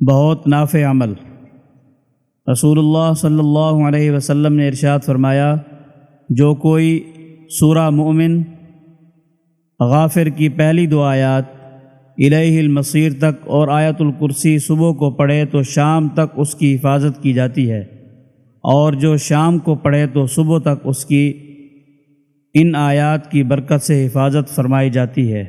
بہت نافع عمل۔ رسول اللہ صلی اللہ علیہ وسلم نے ارشاد فرمایا، جو کوئی سورہ مومن غافر کی پہلی دو آیات الہ المصیر تک اور آیت الکرسی صبح کو پڑھے تو شام تک اس کی حفاظت کی جاتی ہے، اور جو شام کو پڑھے تو صبح تک اس کی ان آیات کی برکت سے حفاظت فرمائی جاتی ہے۔